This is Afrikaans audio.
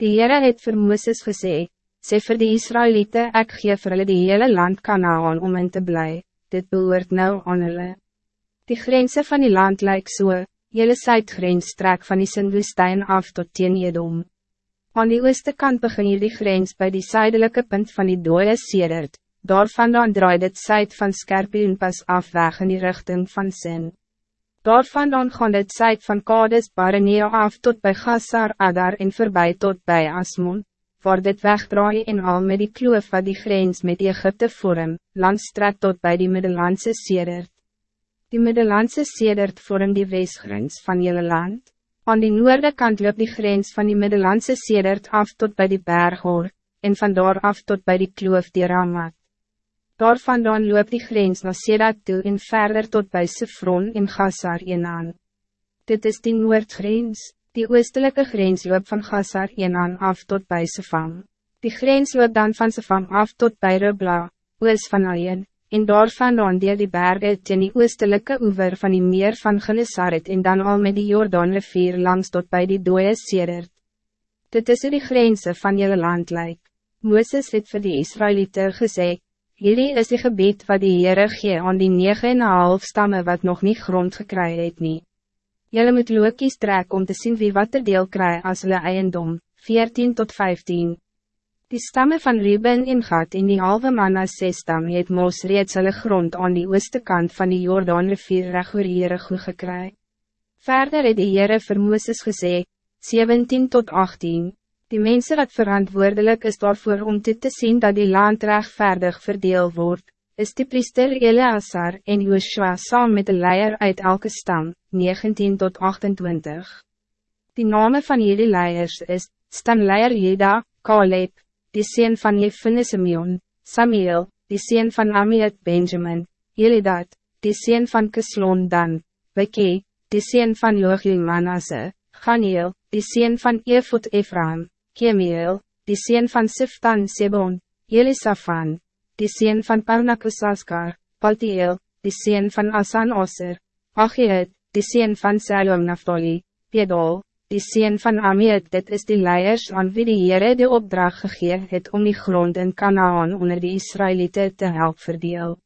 Die Heere het vir Mooses gesê, sê vir die Israëlieten, ek gee vir hulle die hele land Kanaan om in te bly, dit behoort nou aan hulle. Die grense van die land lyk so, jylle suidgrens trek van die Sindwoestijn af tot teen Edom. Aan die ooste kant begin hier die grens bij die zuidelijke punt van die dode Sedert, daar vandaan draai dit zuid van Skerpioen pas af weg in die richting van Sin. Daar vandaan gaan dit zuid van Kades Baranea af tot bij Gassar Adar en voorbij tot bij Asmon, waar dit wegdraai en al met die kloof wat die grens met Egypte vorm, landstrek tot bij die Middellandse Sedert. Die Middellandse Sedert vorm die westgrens van jullie land. Aan die noorde kant loop die grens van die Middellandse Sedert af tot bij die Berghoor, en van daar af tot bij die kloof die Ramat. Daar vandaan loop die grens na Sedat toe en verder tot bij Sefron en Gassar aan. Dit is die noordgrens, die oostelijke grens loop van Gassar aan af tot bij Sefam. Die grens loop dan van Sefam af tot bij Rubla, oos van Ayen, en daar vandaan deel die berge teen die oostelijke oever van die meer van Genesaret en dan al met die Jordaan rivier langs tot bij die dooie Sedert. Dit is die grense van jullie land lyk. Mooses het vir die Israëlieten gezegd, Hierdie is die gebied wat die Heere gee aan die negen en een half stamme wat nog niet grond gekry het nie. Julle moet lookies trek om te zien wie wat er deel kry as hulle eiendom, 14 tot 15. Die stammen van Ruben en Gad en die halve man as stam het mos reeds hulle grond aan die ooste kant van die Jordaan rivier reg oor Heere goed gekry. Verder het die Heere vir Mooses gesê, 17 tot 18. Die mensen wat verantwoordelijk is daarvoor om dit te zien dat die land rechtvaardig verdeeld wordt, is die priester Eleazar en Joshua saam met de leier uit elke stam, 19 tot 28. Die namen van jullie leiers is, stamleier Jeda, Caleb, die sien van Jefine Simeon, Samuel, die sien van Amiet Benjamin, Elidat, die sien van Kislon Dan, Beke, die sien van Joachim Manasse, Ganiel, die sien van Efot Ephraim, Kemiel, die sien van Siftan Sebon, Elisafan, die sien van Parnakusaskar, Paltiel, die sien van Asan Osir, Achiet, die sien van Salom Naftali, Pedol, die sien van Amiet, dit is die leiers aan wie die Heere de opdracht gegee het om die grond in Kanaan onder die Israëlieten te help verdeel.